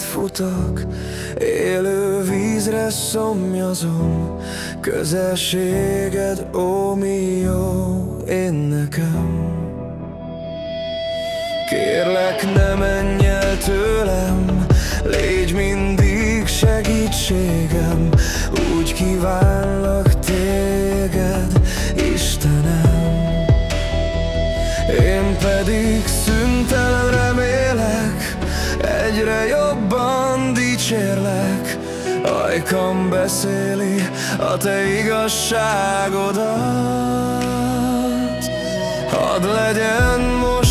futok, élő vízre szomjazom, Közelséged, ó mi jó én nekem. Kérlek, ne menj el tőlem, légy mindig segítségem, Ajkam beszéli a te igazságodat. Hadd legyen most